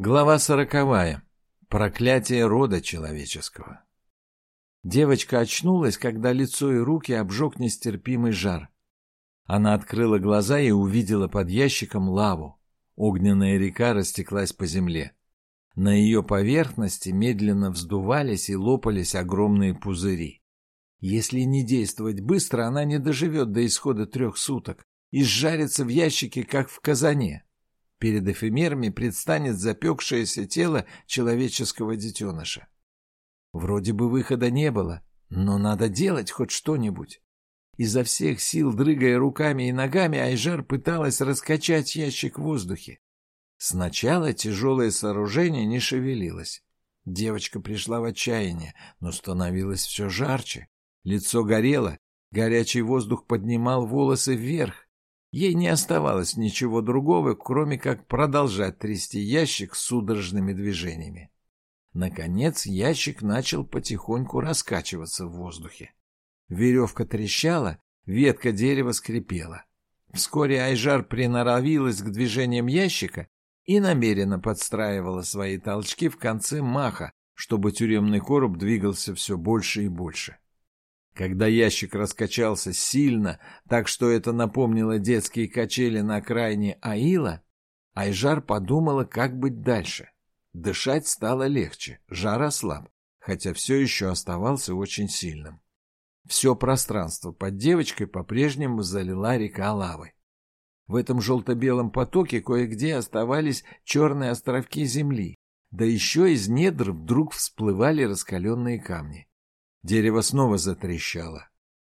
Глава сороковая. Проклятие рода человеческого. Девочка очнулась, когда лицо и руки обжег нестерпимый жар. Она открыла глаза и увидела под ящиком лаву. Огненная река растеклась по земле. На ее поверхности медленно вздувались и лопались огромные пузыри. Если не действовать быстро, она не доживет до исхода трех суток и сжарится в ящике, как в казане. Перед эфемерами предстанет запекшееся тело человеческого детеныша. Вроде бы выхода не было, но надо делать хоть что-нибудь. Изо всех сил, дрыгая руками и ногами, Айжар пыталась раскачать ящик в воздухе. Сначала тяжелое сооружение не шевелилось. Девочка пришла в отчаяние, но становилось все жарче. Лицо горело, горячий воздух поднимал волосы вверх, Ей не оставалось ничего другого, кроме как продолжать трясти ящик судорожными движениями. Наконец ящик начал потихоньку раскачиваться в воздухе. Веревка трещала, ветка дерева скрипела. Вскоре Айжар приноровилась к движениям ящика и намеренно подстраивала свои толчки в конце маха, чтобы тюремный короб двигался все больше и больше. Когда ящик раскачался сильно, так что это напомнило детские качели на окраине Аила, Айжар подумала, как быть дальше. Дышать стало легче, жар ослаб, хотя все еще оставался очень сильным. Все пространство под девочкой по-прежнему залила река лавы. В этом желто-белом потоке кое-где оставались черные островки земли, да еще из недр вдруг всплывали раскаленные камни. Дерево снова затрещало.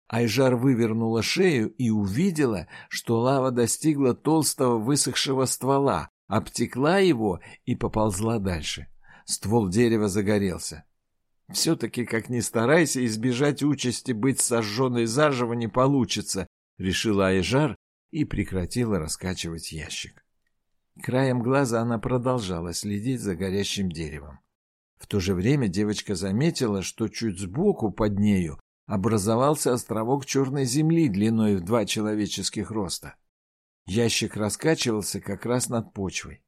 Айжар вывернула шею и увидела, что лава достигла толстого высохшего ствола, обтекла его и поползла дальше. Ствол дерева загорелся. «Все-таки, как ни старайся, избежать участи быть сожженной заживо не получится», — решила Айжар и прекратила раскачивать ящик. Краем глаза она продолжала следить за горящим деревом. В то же время девочка заметила, что чуть сбоку под нею образовался островок черной земли длиной в два человеческих роста. Ящик раскачивался как раз над почвой.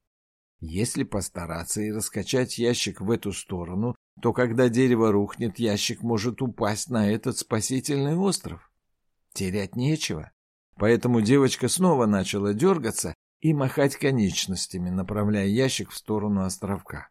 Если постараться и раскачать ящик в эту сторону, то когда дерево рухнет, ящик может упасть на этот спасительный остров. Терять нечего. Поэтому девочка снова начала дергаться и махать конечностями, направляя ящик в сторону островка.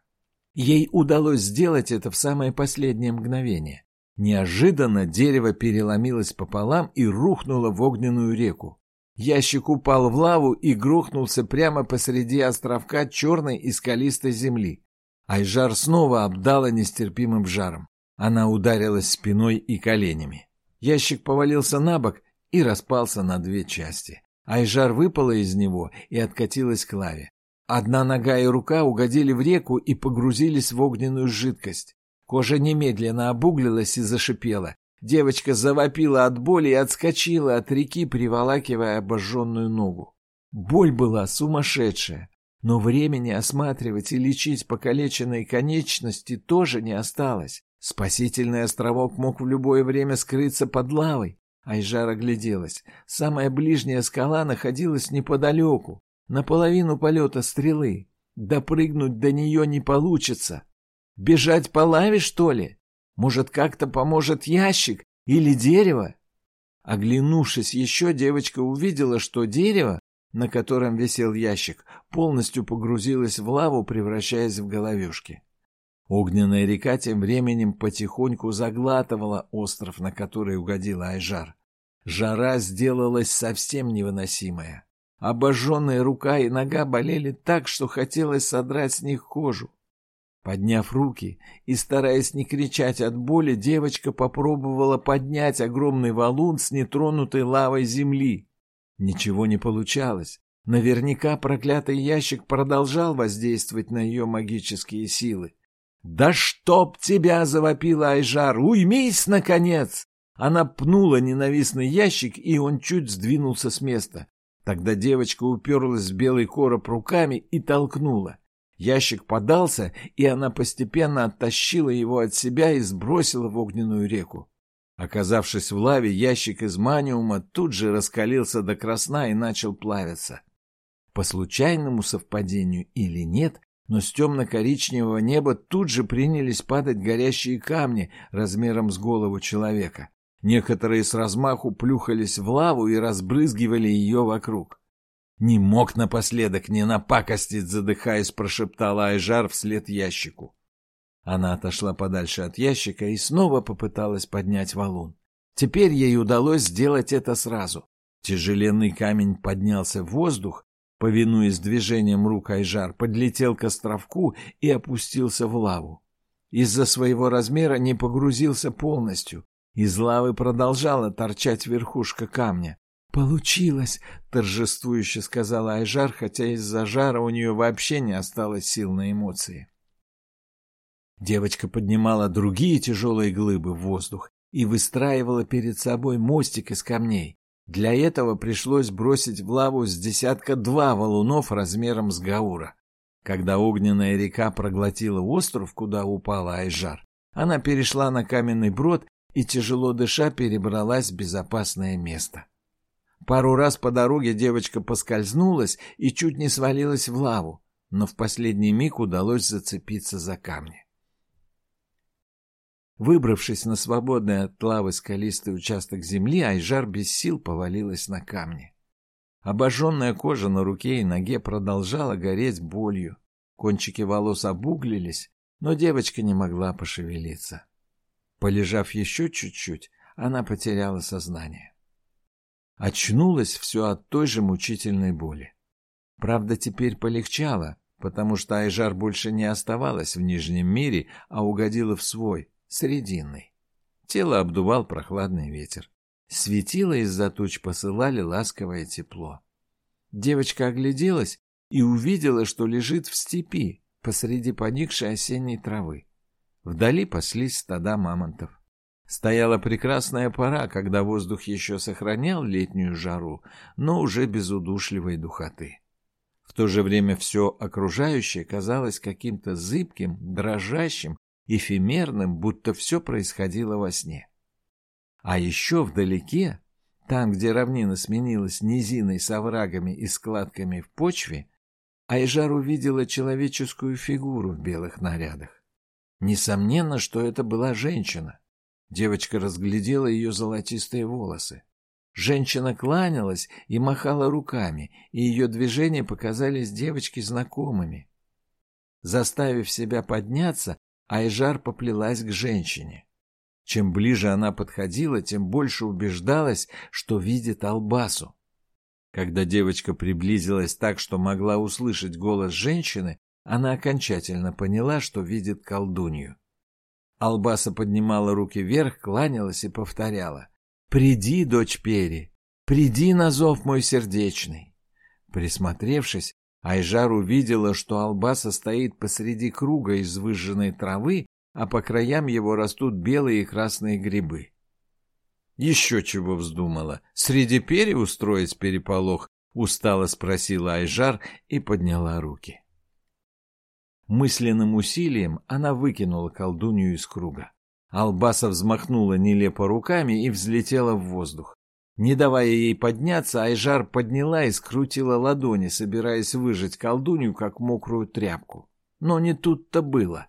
Ей удалось сделать это в самое последнее мгновение. Неожиданно дерево переломилось пополам и рухнуло в огненную реку. Ящик упал в лаву и грохнулся прямо посреди островка черной и скалистой земли. Айжар снова обдала нестерпимым жаром. Она ударилась спиной и коленями. Ящик повалился на бок и распался на две части. Айжар выпала из него и откатилась к лаве. Одна нога и рука угодили в реку и погрузились в огненную жидкость. Кожа немедленно обуглилась и зашипела. Девочка завопила от боли и отскочила от реки, приволакивая обожженную ногу. Боль была сумасшедшая, но времени осматривать и лечить покалеченные конечности тоже не осталось. Спасительный островок мог в любое время скрыться под лавой. Айжар огляделась. Самая ближняя скала находилась неподалеку наполовину полета стрелы. Допрыгнуть до нее не получится. Бежать по лаве, что ли? Может, как-то поможет ящик или дерево? Оглянувшись еще, девочка увидела, что дерево, на котором висел ящик, полностью погрузилось в лаву, превращаясь в головешки. Огненная река тем временем потихоньку заглатывала остров, на который угодила Айжар. Жара сделалась совсем невыносимая. Обожженная рука и нога болели так, что хотелось содрать с них кожу. Подняв руки и стараясь не кричать от боли, девочка попробовала поднять огромный валун с нетронутой лавой земли. Ничего не получалось. Наверняка проклятый ящик продолжал воздействовать на ее магические силы. «Да чтоб тебя!» — завопила Айжар. «Уймись, наконец!» Она пнула ненавистный ящик, и он чуть сдвинулся с места. Тогда девочка уперлась в белый короб руками и толкнула. Ящик подался, и она постепенно оттащила его от себя и сбросила в огненную реку. Оказавшись в лаве, ящик из маниума тут же раскалился до красна и начал плавиться. По случайному совпадению или нет, но с темно-коричневого неба тут же принялись падать горящие камни размером с голову человека. Некоторые с размаху плюхались в лаву и разбрызгивали ее вокруг. «Не мог напоследок не напакостить», — задыхаясь, прошептала Айжар вслед ящику. Она отошла подальше от ящика и снова попыталась поднять валун. Теперь ей удалось сделать это сразу. Тяжеленный камень поднялся в воздух, повинуясь движением рук Айжар, подлетел к островку и опустился в лаву. Из-за своего размера не погрузился полностью. Из лавы продолжала торчать верхушка камня. «Получилось!» — торжествующе сказала Айжар, хотя из-за жара у нее вообще не осталось сил на эмоции. Девочка поднимала другие тяжелые глыбы в воздух и выстраивала перед собой мостик из камней. Для этого пришлось бросить в лаву с десятка два валунов размером с Гаура. Когда огненная река проглотила остров, куда упала Айжар, она перешла на каменный брод и, тяжело дыша, перебралась в безопасное место. Пару раз по дороге девочка поскользнулась и чуть не свалилась в лаву, но в последний миг удалось зацепиться за камни. Выбравшись на свободный от лавы скалистый участок земли, Айжар без сил повалилась на камни. Обожженная кожа на руке и ноге продолжала гореть болью. Кончики волос обуглились, но девочка не могла пошевелиться. Полежав еще чуть-чуть, она потеряла сознание. Очнулась все от той же мучительной боли. Правда, теперь полегчало, потому что Айжар больше не оставалась в Нижнем мире, а угодила в свой, Срединный. Тело обдувал прохладный ветер. Светило из-за туч посылали ласковое тепло. Девочка огляделась и увидела, что лежит в степи посреди поникшей осенней травы. Вдали паслись стада мамонтов. Стояла прекрасная пора, когда воздух еще сохранял летнюю жару, но уже без удушливой духоты. В то же время все окружающее казалось каким-то зыбким, дрожащим эфемерным, будто все происходило во сне. А еще вдалеке, там, где равнина сменилась низиной с оврагами и складками в почве, Айжар увидела человеческую фигуру в белых нарядах. Несомненно, что это была женщина. Девочка разглядела ее золотистые волосы. Женщина кланялась и махала руками, и ее движения показались девочке знакомыми. Заставив себя подняться, Айжар поплелась к женщине. Чем ближе она подходила, тем больше убеждалась, что видит Албасу. Когда девочка приблизилась так, что могла услышать голос женщины, она окончательно поняла, что видит колдунью. Албаса поднимала руки вверх, кланялась и повторяла. «Приди, дочь Пери, приди на зов мой сердечный». Присмотревшись, Айжар увидела, что Албаса стоит посреди круга из выжженной травы, а по краям его растут белые и красные грибы. Еще чего вздумала. Среди перья устроить переполох, устало спросила Айжар и подняла руки. Мысленным усилием она выкинула колдунью из круга. Албаса взмахнула нелепо руками и взлетела в воздух. Не давая ей подняться, Айжар подняла и скрутила ладони, собираясь выжать колдунью, как мокрую тряпку. Но не тут-то было.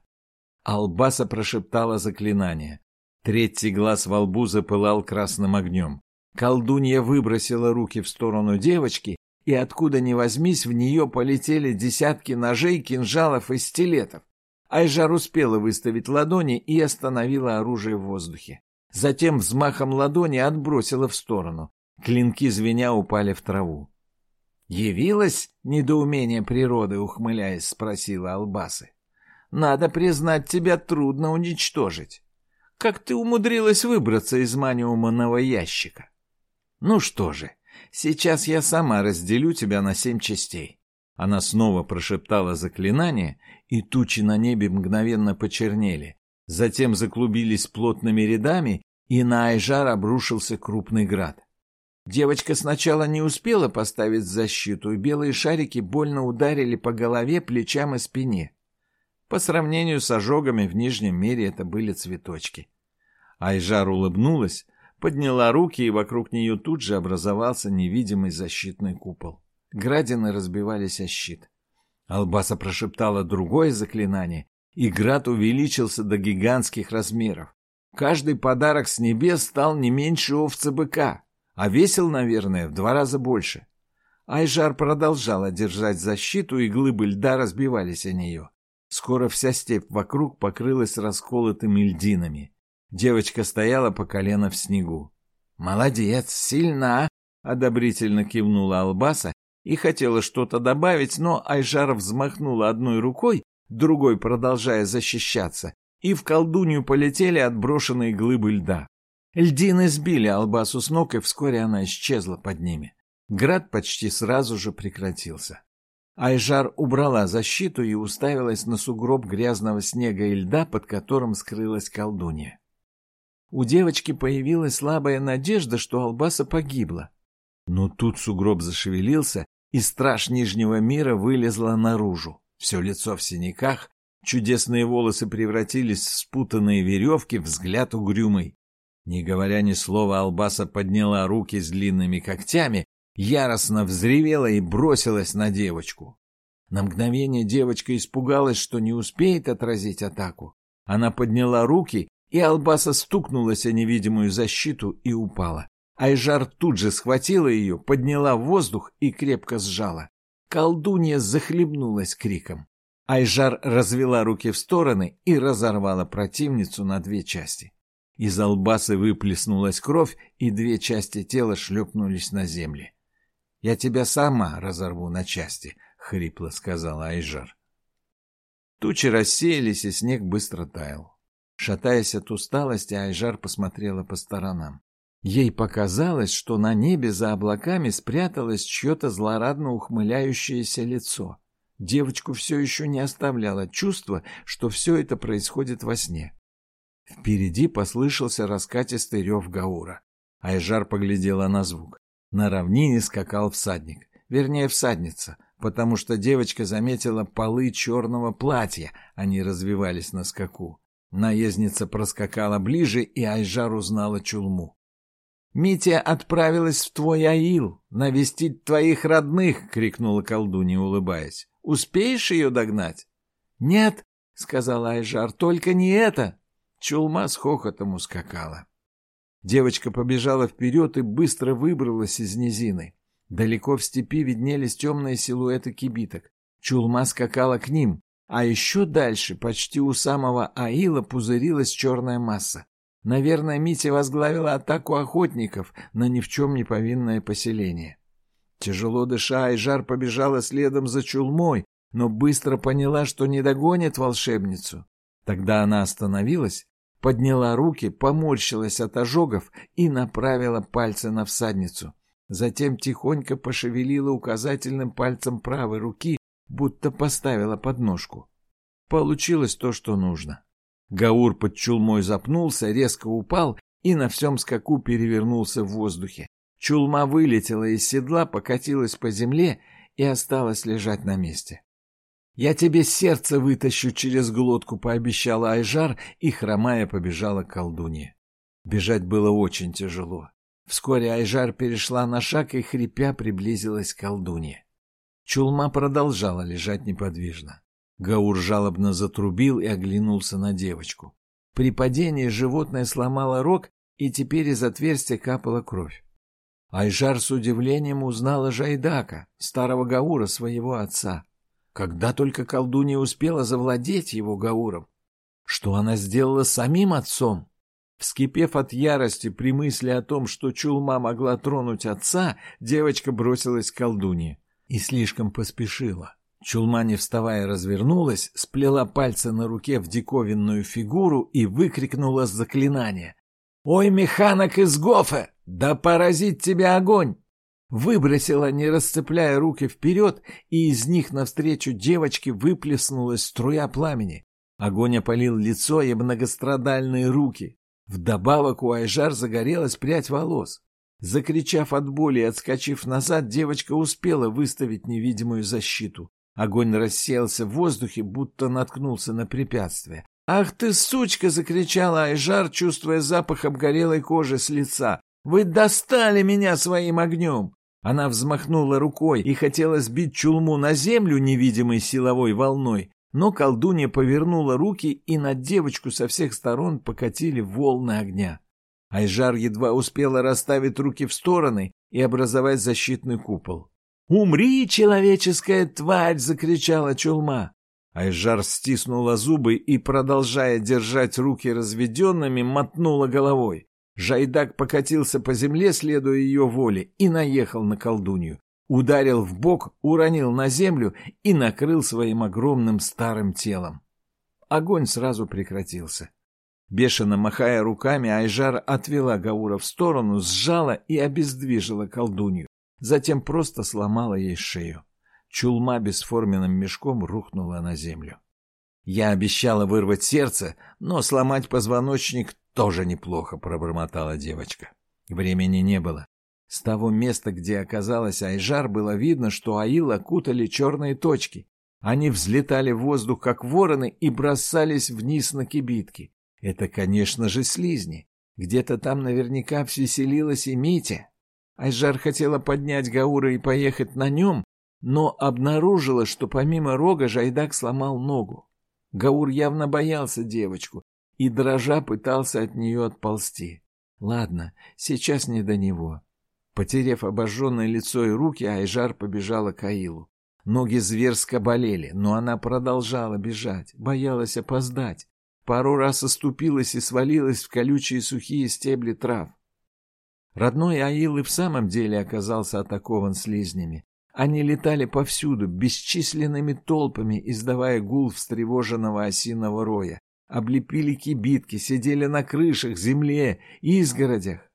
Албаса прошептала заклинание. Третий глаз во лбу запылал красным огнем. Колдунья выбросила руки в сторону девочки, и откуда ни возьмись, в нее полетели десятки ножей, кинжалов и стилетов. Айжар успела выставить ладони и остановила оружие в воздухе. Затем взмахом ладони отбросила в сторону. Клинки звеня упали в траву. «Явилось недоумение природы?» — ухмыляясь, спросила Албасы. «Надо признать, тебя трудно уничтожить. Как ты умудрилась выбраться из маниумного ящика? Ну что же, сейчас я сама разделю тебя на семь частей». Она снова прошептала заклинание, и тучи на небе мгновенно почернели, Затем заклубились плотными рядами, и на Айжар обрушился крупный град. Девочка сначала не успела поставить защиту, и белые шарики больно ударили по голове, плечам и спине. По сравнению с ожогами в Нижнем мире это были цветочки. Айжар улыбнулась, подняла руки, и вокруг нее тут же образовался невидимый защитный купол. Градины разбивались о щит. Албаса прошептала другое заклинание, и град увеличился до гигантских размеров. Каждый подарок с небес стал не меньше овца быка, а весил, наверное, в два раза больше. Айжар продолжала держать защиту, и глыбы льда разбивались о нее. Скоро вся степь вокруг покрылась расколотыми льдинами. Девочка стояла по колено в снегу. «Молодец, сильна!» — одобрительно кивнула Албаса и хотела что-то добавить, но Айжар взмахнула одной рукой, другой продолжая защищаться, и в колдунью полетели отброшенные глыбы льда. Льдины сбили Албасу с ног, и вскоре она исчезла под ними. Град почти сразу же прекратился. Айжар убрала защиту и уставилась на сугроб грязного снега и льда, под которым скрылась колдунья. У девочки появилась слабая надежда, что Албаса погибла. Но тут сугроб зашевелился, и страж Нижнего мира вылезла наружу. Все лицо в синяках, чудесные волосы превратились в спутанные веревки, взгляд угрюмый. Не говоря ни слова, Албаса подняла руки с длинными когтями, яростно взревела и бросилась на девочку. На мгновение девочка испугалась, что не успеет отразить атаку. Она подняла руки, и Албаса стукнулась о невидимую защиту и упала. Айжар тут же схватила ее, подняла в воздух и крепко сжала. Колдунья захлебнулась криком. Айжар развела руки в стороны и разорвала противницу на две части. Из албасы выплеснулась кровь, и две части тела шлепнулись на земле. «Я тебя сама разорву на части», — хрипло сказала Айжар. Тучи рассеялись, и снег быстро таял. Шатаясь от усталости, Айжар посмотрела по сторонам. Ей показалось, что на небе за облаками спряталось чье-то злорадно ухмыляющееся лицо. Девочку все еще не оставляло чувство, что все это происходит во сне. Впереди послышался раскатистый рев Гаура. Айжар поглядела на звук. На равнине скакал всадник, вернее всадница, потому что девочка заметила полы черного платья, они развивались на скаку. Наездница проскакала ближе, и Айжар узнала чулму. «Митя отправилась в твой аил, навестить твоих родных!» — крикнула колдунья, улыбаясь. «Успеешь ее догнать?» «Нет!» — сказала Айжар, — «только не это!» Чулма с хохотом ускакала. Девочка побежала вперед и быстро выбралась из низины. Далеко в степи виднелись темные силуэты кибиток. Чулма скакала к ним, а еще дальше, почти у самого Аила, пузырилась черная масса. Наверное, Митя возглавила атаку охотников на ни в чем не повинное поселение. Тяжело дыша, Айжар побежала следом за Чулмой, но быстро поняла, что не догонит волшебницу. Тогда она остановилась подняла руки, поморщилась от ожогов и направила пальцы на всадницу. Затем тихонько пошевелила указательным пальцем правой руки, будто поставила подножку. Получилось то, что нужно. Гаур под чулмой запнулся, резко упал и на всем скаку перевернулся в воздухе. Чулма вылетела из седла, покатилась по земле и осталась лежать на месте. «Я тебе сердце вытащу через глотку», — пообещала Айжар, и, хромая, побежала к колдунье. Бежать было очень тяжело. Вскоре Айжар перешла на шаг и, хрипя, приблизилась к колдунье. Чулма продолжала лежать неподвижно. Гаур жалобно затрубил и оглянулся на девочку. При падении животное сломало рог, и теперь из отверстия капала кровь. Айжар с удивлением узнала Жайдака, старого Гаура, своего отца. Когда только колдунья успела завладеть его Гауром? Что она сделала самим отцом? Вскипев от ярости при мысли о том, что Чулма могла тронуть отца, девочка бросилась к колдунье и слишком поспешила. Чулма, не вставая, развернулась, сплела пальцы на руке в диковинную фигуру и выкрикнула заклинание. «Ой, механок из Гофе! Да поразит тебя огонь!» выбросила, не расцепляя руки вперед, и из них навстречу девочке выплеснулась струя пламени. Огонь опалил лицо и многострадальные руки. Вдобавок у Айжар загорелась прядь волос. Закричав от боли и отскочив назад, девочка успела выставить невидимую защиту. Огонь рассеялся в воздухе, будто наткнулся на препятствие. «Ах ты, сучка!» — закричала Айжар, чувствуя запах обгорелой кожи с лица. «Вы достали меня своим огнем! Она взмахнула рукой и хотела сбить чулму на землю невидимой силовой волной, но колдунья повернула руки, и на девочку со всех сторон покатили волны огня. Айжар едва успела расставить руки в стороны и образовать защитный купол. «Умри, человеческая тварь!» — закричала чулма. Айжар стиснула зубы и, продолжая держать руки разведенными, мотнула головой. Жайдак покатился по земле, следуя ее воле, и наехал на колдунью. Ударил в бок, уронил на землю и накрыл своим огромным старым телом. Огонь сразу прекратился. Бешено махая руками, Айжар отвела Гаура в сторону, сжала и обездвижила колдунью. Затем просто сломала ей шею. Чулма бесформенным мешком рухнула на землю. Я обещала вырвать сердце, но сломать позвоночник тоже неплохо, пробормотала девочка. Времени не было. С того места, где оказалась Айжар, было видно, что Аил окутали черные точки. Они взлетали в воздух, как вороны, и бросались вниз на кибитки. Это, конечно же, слизни. Где-то там наверняка веселилась и Митя. Айжар хотела поднять Гаура и поехать на нем, но обнаружила, что помимо рога Жайдак сломал ногу. Гаур явно боялся девочку и, дрожа, пытался от нее отползти. Ладно, сейчас не до него. Потерев обожженное лицо и руки, Айжар побежала к Аилу. Ноги зверско болели, но она продолжала бежать, боялась опоздать. Пару раз оступилась и свалилась в колючие сухие стебли трав. Родной Аил и в самом деле оказался атакован слизнями. Они летали повсюду, бесчисленными толпами, издавая гул встревоженного осиного роя. Облепили кибитки, сидели на крышах, земле, изгородях.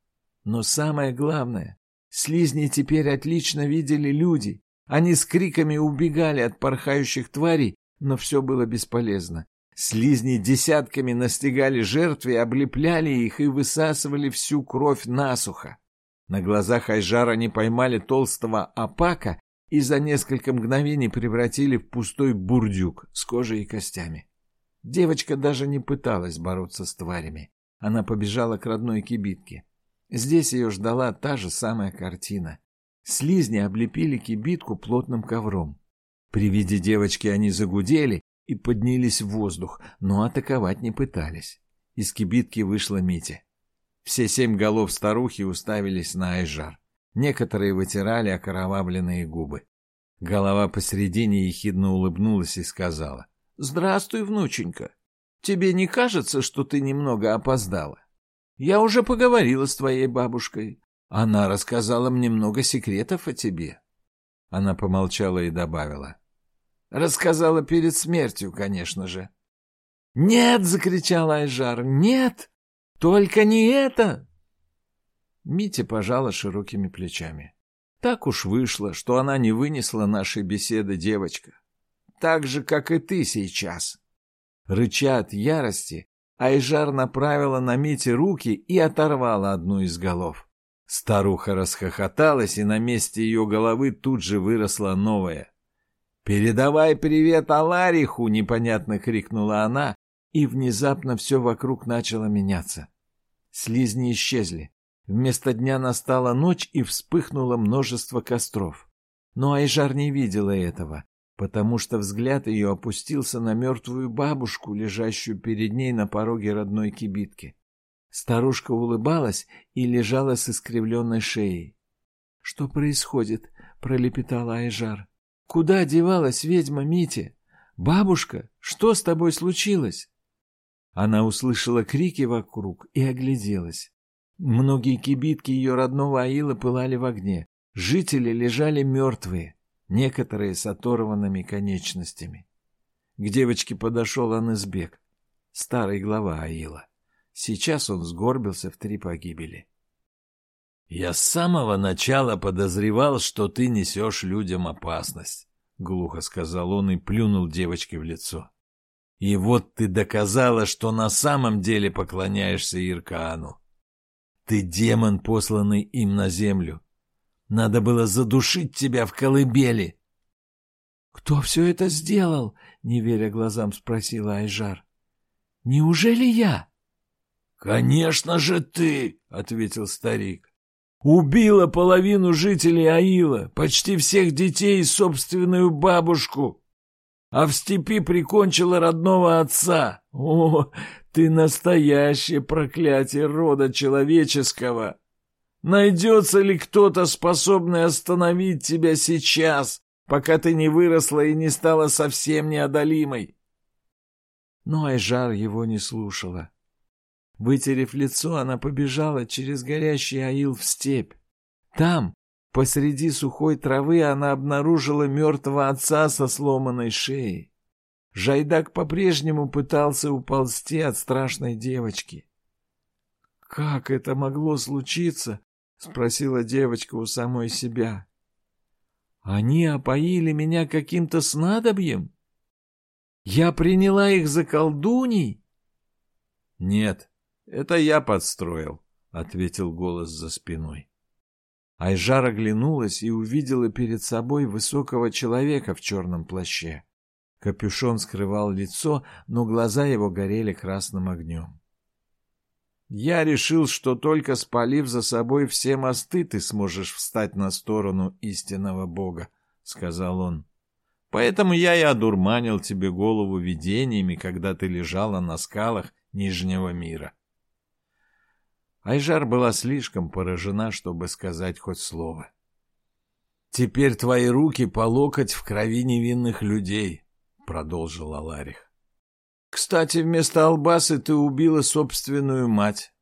Но самое главное, слизни теперь отлично видели люди. Они с криками убегали от порхающих тварей, но все было бесполезно. Слизни десятками настигали жертвы, облепляли их и высасывали всю кровь насухо. На глазах Айжара они поймали толстого апака и за несколько мгновений превратили в пустой бурдюк с кожей и костями. Девочка даже не пыталась бороться с тварями. Она побежала к родной кибитке. Здесь ее ждала та же самая картина. Слизни облепили кибитку плотным ковром. При виде девочки они загудели и поднялись в воздух, но атаковать не пытались. Из кибитки вышла Митя. Все семь голов старухи уставились на Айжар. Некоторые вытирали окровавленные губы. Голова посередине ехидно улыбнулась и сказала. — Здравствуй, внученька. Тебе не кажется, что ты немного опоздала? Я уже поговорила с твоей бабушкой. Она рассказала мне много секретов о тебе. Она помолчала и добавила. Рассказала перед смертью, конечно же. «Нет!» — закричал Айжар. «Нет! Только не это!» Митя пожала широкими плечами. Так уж вышло, что она не вынесла нашей беседы девочка. Так же, как и ты сейчас. Рыча от ярости, Айжар направила на Мите руки и оторвала одну из голов. Старуха расхохоталась, и на месте ее головы тут же выросла новая. «Передавай привет Алариху!» — непонятно крикнула она, и внезапно все вокруг начало меняться. Слизни исчезли. Вместо дня настала ночь, и вспыхнуло множество костров. Но Айжар не видела этого, потому что взгляд ее опустился на мертвую бабушку, лежащую перед ней на пороге родной кибитки. Старушка улыбалась и лежала с искривленной шеей. — Что происходит? — пролепетала Айжар. Куда девалась ведьма Мити? Бабушка, что с тобой случилось? Она услышала крики вокруг и огляделась. Многие кибитки ее родного Аила пылали в огне. Жители лежали мертвые, некоторые с оторванными конечностями. К девочке подошел Анызбек, старый глава Аила. Сейчас он сгорбился в три погибели. «Я с самого начала подозревал, что ты несешь людям опасность», — глухо сказал он и плюнул девочке в лицо. «И вот ты доказала, что на самом деле поклоняешься Иркаану. Ты демон, посланный им на землю. Надо было задушить тебя в колыбели». «Кто все это сделал?» — не веря глазам спросила Айжар. «Неужели я?» «Конечно же ты!» — ответил старик. Убила половину жителей Аила, почти всех детей и собственную бабушку. А в степи прикончила родного отца. О, ты настоящее проклятие рода человеческого! Найдется ли кто-то, способный остановить тебя сейчас, пока ты не выросла и не стала совсем неодолимой? Но Айжар его не слушала. Вытерев лицо, она побежала через горящий аил в степь. Там, посреди сухой травы, она обнаружила мертвого отца со сломанной шеей. Жайдак по-прежнему пытался уползти от страшной девочки. «Как это могло случиться?» — спросила девочка у самой себя. «Они опоили меня каким-то снадобьем? Я приняла их за колдуней?» «Нет, это я подстроил», — ответил голос за спиной. Айжар оглянулась и увидела перед собой высокого человека в черном плаще. Капюшон скрывал лицо, но глаза его горели красным огнем. «Я решил, что только спалив за собой все мосты, ты сможешь встать на сторону истинного Бога», — сказал он. «Поэтому я и одурманил тебе голову видениями, когда ты лежала на скалах Нижнего мира». Айжар была слишком поражена, чтобы сказать хоть слово. «Теперь твои руки по локоть в крови невинных людей», — продолжил Аларих. «Кстати, вместо Албасы ты убила собственную мать.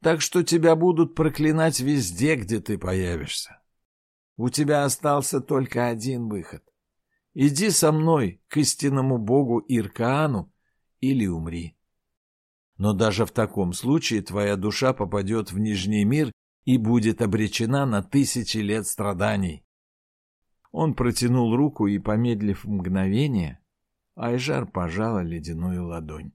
Так что тебя будут проклинать везде, где ты появишься. У тебя остался только один выход. Иди со мной к истинному богу Иркаану или умри». Но даже в таком случае твоя душа попадет в Нижний мир и будет обречена на тысячи лет страданий. Он протянул руку и, помедлив мгновение, Айжар пожала ледяную ладонь.